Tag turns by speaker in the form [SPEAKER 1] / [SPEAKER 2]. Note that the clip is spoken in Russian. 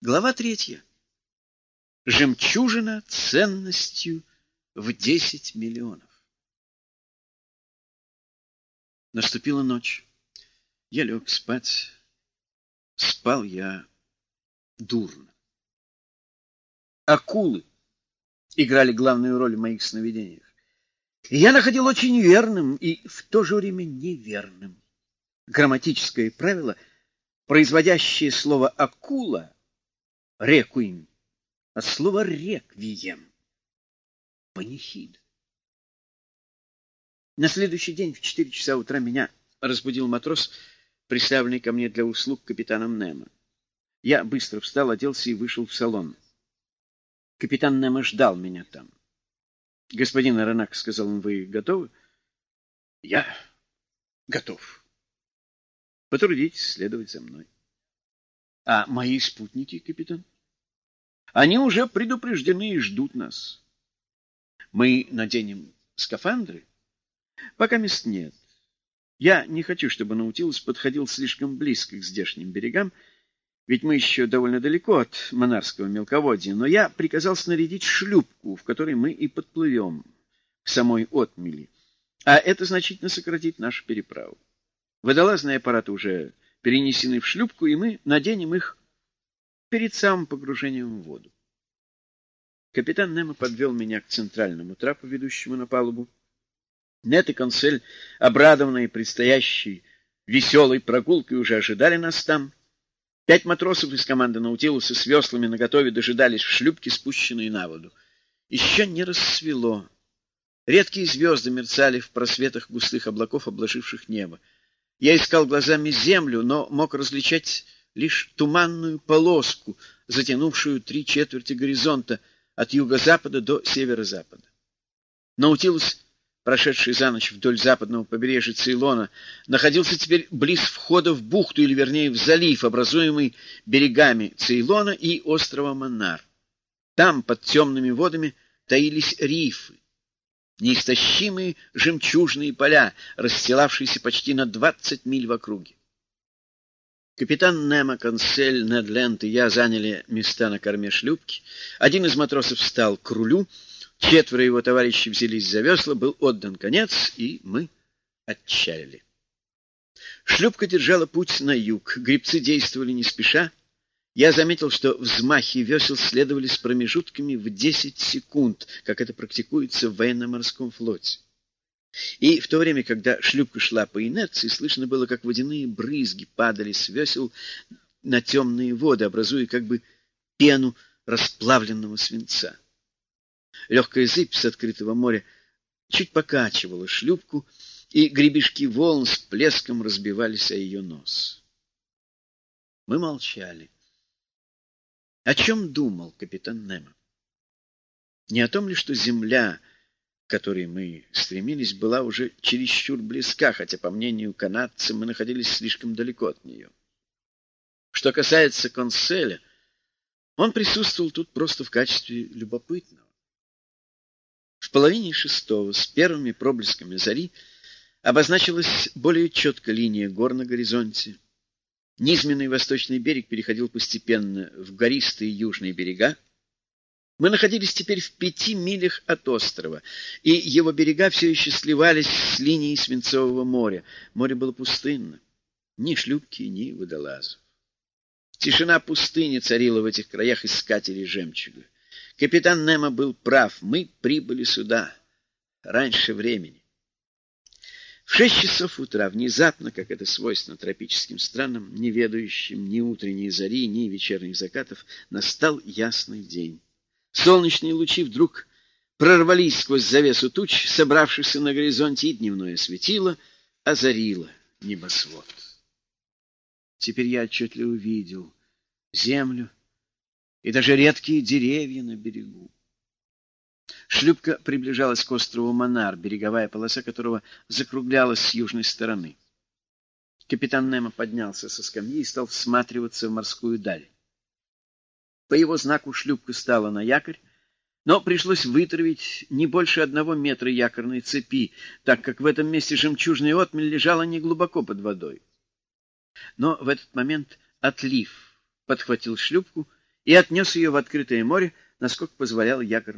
[SPEAKER 1] Глава третья. Жемчужина ценностью в десять миллионов. Наступила ночь. Я лег спать. Спал я дурно. Акулы играли главную роль в моих сновидениях. Я находил очень верным и в то же время неверным грамматическое правило, производящее слово «акула» рекуим, от слова реквием, панихид. На следующий день в четыре часа утра меня разбудил матрос, представленный ко мне для услуг капитаном Немо. Я быстро встал, оделся и вышел в салон. Капитан Немо ждал меня там. — Господин Аронак, — сказал он, — вы готовы? — Я готов. — Потрудитесь следовать за мной. А мои спутники, капитан? Они уже предупреждены и ждут нас. Мы наденем скафандры? Пока мест нет. Я не хочу, чтобы Наутилус подходил слишком близко к здешним берегам, ведь мы еще довольно далеко от Монарского мелководья, но я приказал снарядить шлюпку, в которой мы и подплывем к самой отмели, а это значительно сократит нашу переправу. Водолазные аппараты уже перенесены в шлюпку, и мы наденем их перед самым погружением в воду. Капитан Немо подвел меня к центральному трапу, ведущему на палубу. Нет и консель, обрадованные предстоящей веселой прогулкой, уже ожидали нас там. Пять матросов из команды Наутилуса с веслами наготове дожидались в шлюпке, спущенной на воду. Еще не рассвело. Редкие звезды мерцали в просветах густых облаков, обложивших небо. Я искал глазами землю, но мог различать лишь туманную полоску, затянувшую три четверти горизонта от юго-запада до северо-запада. Наутилус, прошедший за ночь вдоль западного побережья Цейлона, находился теперь близ входа в бухту, или вернее в залив, образуемый берегами Цейлона и острова Монар. Там, под темными водами, таились рифы, неистощимые жемчужные поля, расстилавшиеся почти на двадцать миль в округе. Капитан Немо, консель, Недленд и я заняли места на корме шлюпки. Один из матросов встал к рулю, четверо его товарищей взялись за весла, был отдан конец, и мы отчаяли. Шлюпка держала путь на юг, гребцы действовали не спеша, я заметил, что взмахи весел следовали с промежутками в 10 секунд, как это практикуется в военно-морском флоте. И в то время, когда шлюпка шла по инерции, слышно было, как водяные брызги падали с весел на темные воды, образуя как бы пену расплавленного свинца. Легкая зыбь с открытого моря чуть покачивала шлюпку, и гребешки волн с плеском разбивались о ее нос. Мы молчали. О чем думал капитан Немо? Не о том ли, что земля, к которой мы стремились, была уже чересчур близка, хотя, по мнению канадца, мы находились слишком далеко от нее. Что касается конселя, он присутствовал тут просто в качестве любопытного. В половине шестого, с первыми проблесками зари, обозначилась более четкая линия гор на горизонте. Низменный восточный берег переходил постепенно в гористые южные берега. Мы находились теперь в пяти милях от острова, и его берега все еще сливались с линией Свинцового моря. Море было пустынно. Ни шлюпки, ни водолазов. Тишина пустыни царила в этих краях искателей жемчуга. Капитан Немо был прав. Мы прибыли сюда раньше времени. В шесть часов утра, внезапно, как это свойственно тропическим странам, не ведающим ни утренней зари, ни вечерних закатов, настал ясный день. Солнечные лучи вдруг прорвались сквозь завесу туч, собравшихся на горизонте, и дневное светило озарило небосвод. Теперь я отчетливо увидел землю и даже редкие деревья на берегу. Шлюпка приближалась к острову Монар, береговая полоса которого закруглялась с южной стороны. Капитан Немо поднялся со скамьи и стал всматриваться в морскую даль. По его знаку шлюпка стала на якорь, но пришлось вытравить не больше одного метра якорной цепи, так как в этом месте жемчужная отмель лежала неглубоко под водой. Но в этот момент отлив подхватил шлюпку и отнес ее в открытое море, насколько позволял якорь